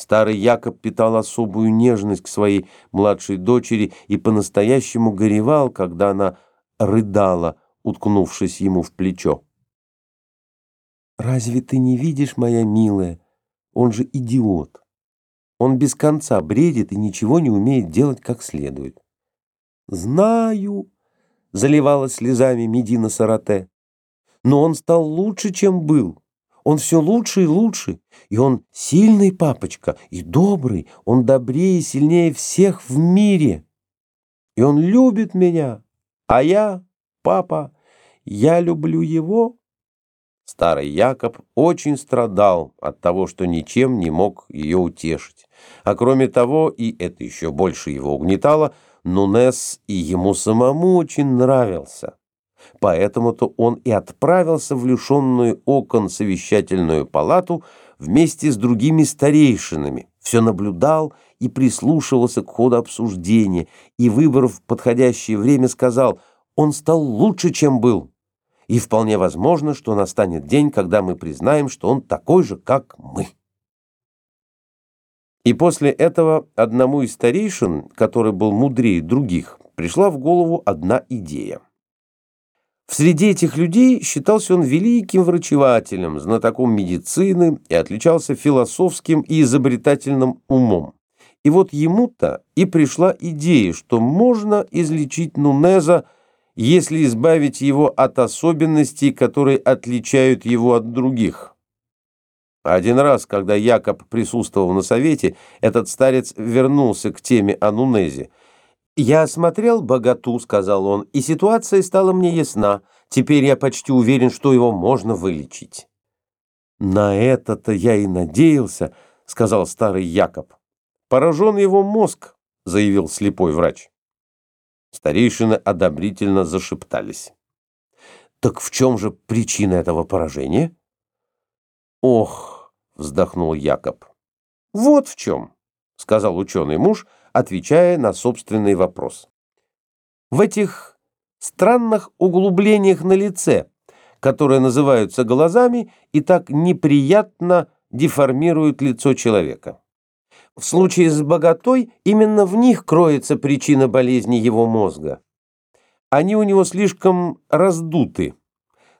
Старый Якоб питал особую нежность к своей младшей дочери и по-настоящему горевал, когда она рыдала, уткнувшись ему в плечо. «Разве ты не видишь, моя милая? Он же идиот. Он без конца бредит и ничего не умеет делать как следует». «Знаю», — заливалась слезами Медина Сарате, «но он стал лучше, чем был». Он все лучше и лучше, и он сильный папочка, и добрый, он добрее и сильнее всех в мире. И он любит меня, а я, папа, я люблю его. Старый Якоб очень страдал от того, что ничем не мог ее утешить. А кроме того, и это еще больше его угнетало, Нунес и ему самому очень нравился. Поэтому-то он и отправился в лишенную окон совещательную палату вместе с другими старейшинами, все наблюдал и прислушивался к ходу обсуждения, и, выбрав подходящее время, сказал, он стал лучше, чем был. И вполне возможно, что настанет день, когда мы признаем, что он такой же, как мы. И после этого одному из старейшин, который был мудрее других, пришла в голову одна идея. В среде этих людей считался он великим врачевателем, знатоком медицины и отличался философским и изобретательным умом. И вот ему-то и пришла идея, что можно излечить Нунеза, если избавить его от особенностей, которые отличают его от других. Один раз, когда Якоб присутствовал на совете, этот старец вернулся к теме о Нунезе – «Я осмотрел богату», — сказал он, — «и ситуация стала мне ясна. Теперь я почти уверен, что его можно вылечить». «На это-то я и надеялся», — сказал старый Якоб. «Поражен его мозг», — заявил слепой врач. Старейшины одобрительно зашептались. «Так в чем же причина этого поражения?» «Ох», — вздохнул Якоб. «Вот в чем», — сказал ученый муж, — отвечая на собственный вопрос. В этих странных углублениях на лице, которые называются глазами и так неприятно деформируют лицо человека. В случае с богатой именно в них кроется причина болезни его мозга. Они у него слишком раздуты,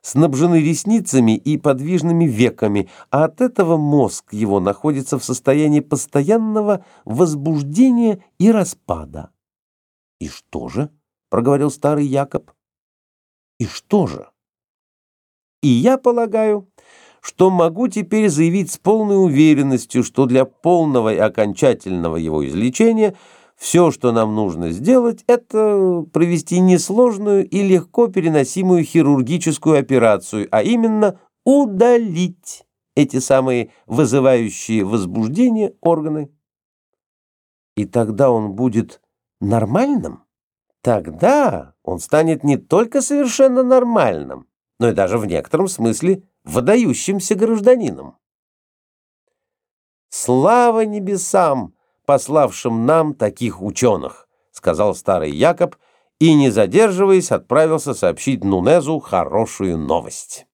снабжены ресницами и подвижными веками, а от этого мозг его находится в состоянии постоянного возбуждения и распада. «И что же?» — проговорил старый Якоб. «И что же?» «И я полагаю, что могу теперь заявить с полной уверенностью, что для полного и окончательного его излечения — все, что нам нужно сделать, это провести несложную и легко переносимую хирургическую операцию, а именно удалить эти самые вызывающие возбуждение органы. И тогда он будет нормальным? Тогда он станет не только совершенно нормальным, но и даже в некотором смысле выдающимся гражданином. Слава небесам! Пославшим нам таких ученых», — сказал старый Якоб, и, не задерживаясь, отправился сообщить Нунезу хорошую новость.